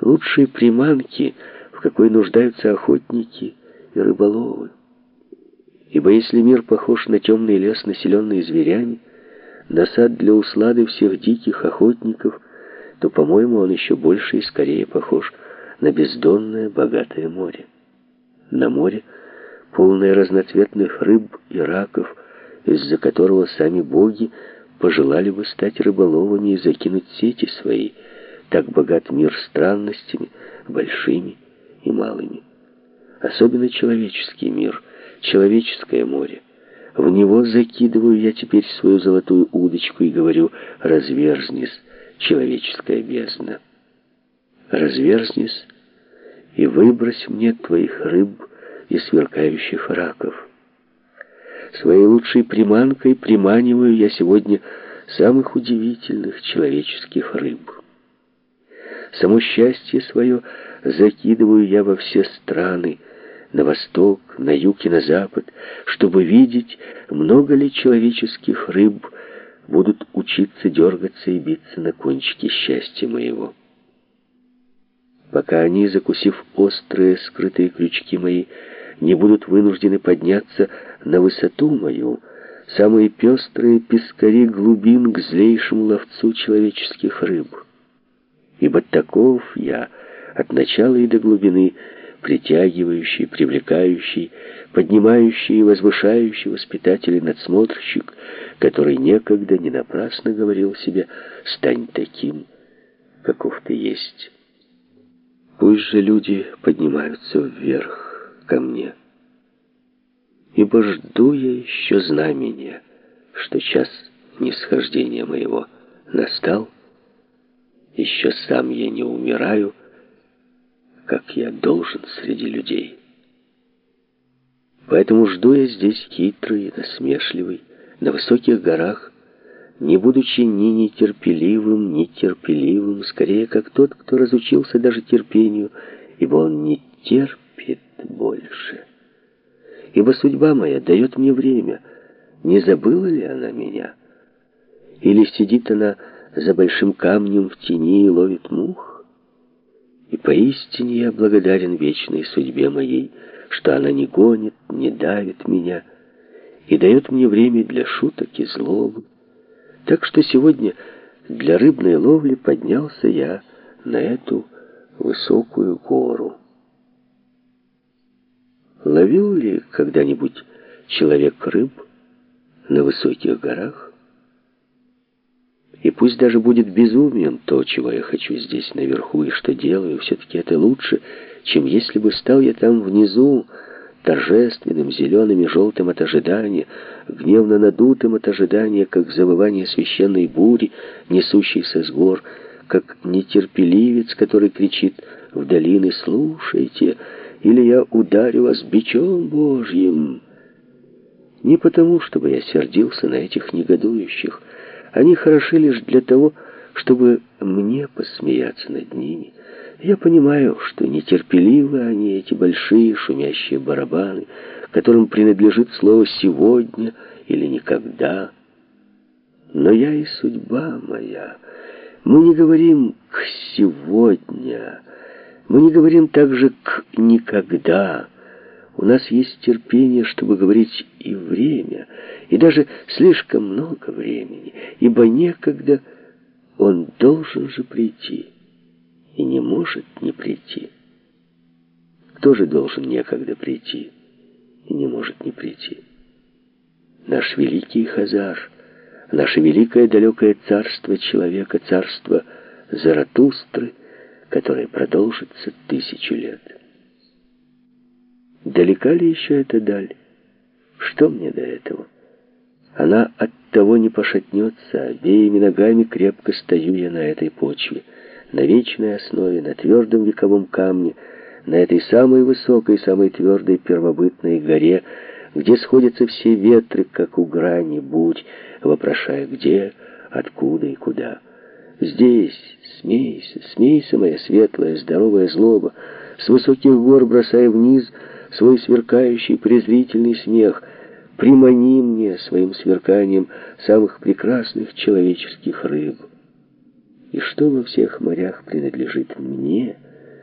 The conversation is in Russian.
лучшей приманки, в какой нуждаются охотники и рыболовы. Ибо если мир похож на темный лес, населенный зверями, на сад для услады всех диких охотников, то, по-моему, он еще больше и скорее похож на бездонное богатое море. На море, полное разноцветных рыб и раков, из-за которого сами боги пожелали бы стать рыболовами и закинуть сети свои. Так богат мир странностями, большими и малыми. Особенно человеческий мир, человеческое море. В него закидываю я теперь свою золотую удочку и говорю «разверзнись, человеческая бездна». Разверзнись и выбрось мне твоих рыб и сверкающих раков. Своей лучшей приманкой приманиваю я сегодня самых удивительных человеческих рыб. Само счастье свое закидываю я во все страны, на восток, на юг и на запад, чтобы видеть, много ли человеческих рыб будут учиться дергаться и биться на кончике счастья моего. Пока они, закусив острые скрытые крючки мои, не будут вынуждены подняться на высоту мою, самые пестрые пескари глубин к злейшему ловцу человеческих рыб. Ибо таков я от начала и до глубины, притягивающий, привлекающий, поднимающий и возвышающий воспитатель и надсмотрщик, который некогда не напрасно говорил себе «стань таким, каков ты есть». Пусть же люди поднимаются вверх ко мне, ибо жду я еще знамения, что час нисхождения моего настал, еще сам я не умираю, как я должен среди людей. Поэтому жду я здесь хитрый насмешливый, на высоких горах, не будучи ни нетерпеливым, ни терпеливым, скорее как тот, кто разучился даже терпению, ибо он не терпит больше. Ибо судьба моя дает мне время, не забыла ли она меня? Или сидит она за большим камнем в тени и ловит мух? И поистине я благодарен вечной судьбе моей, что она не гонит, не давит меня и дает мне время для шуток и злобы. Так что сегодня для рыбной ловли поднялся я на эту высокую гору. Ловил ли когда-нибудь человек рыб на высоких горах? И пусть даже будет безумием то, чего я хочу здесь наверху и что делаю, все-таки это лучше, чем если бы стал я там внизу, торжественным, зеленым и желтым от ожидания, гневно надутым от ожидания, как завывание священной бури, несущейся с гор, как нетерпеливец, который кричит в долины «Слушайте, или я ударю вас бичом Божьим!» Не потому, чтобы я сердился на этих негодующих. Они хороши лишь для того, чтобы мне посмеяться над ними. Я понимаю, что нетерпеливы они, эти большие шумящие барабаны, которым принадлежит слово «сегодня» или «никогда». Но я и судьба моя. Мы не говорим «к сегодня», мы не говорим также «к никогда». У нас есть терпение, чтобы говорить и время, и даже слишком много времени, ибо некогда он должен же прийти и не может не прийти. Кто же должен некогда прийти и не может не прийти? Наш великий Хазар, наше великое далекое царство человека, царство Заратустры, которое продолжится тысячу лет. Далека ли еще эта даль? Что мне до этого? Она от того не пошатнется, обеими ногами крепко стою я на этой почве — на вечной основе, на твердом вековом камне, на этой самой высокой, самой твердой первобытной горе, где сходятся все ветры, как у грани бурь, вопрошая где, откуда и куда. Здесь смейся, смейся, моя светлая, здоровая злоба, с высоких гор бросая вниз свой сверкающий презрительный смех, примани мне своим сверканием самых прекрасных человеческих рыб. И что во всех морях принадлежит мне —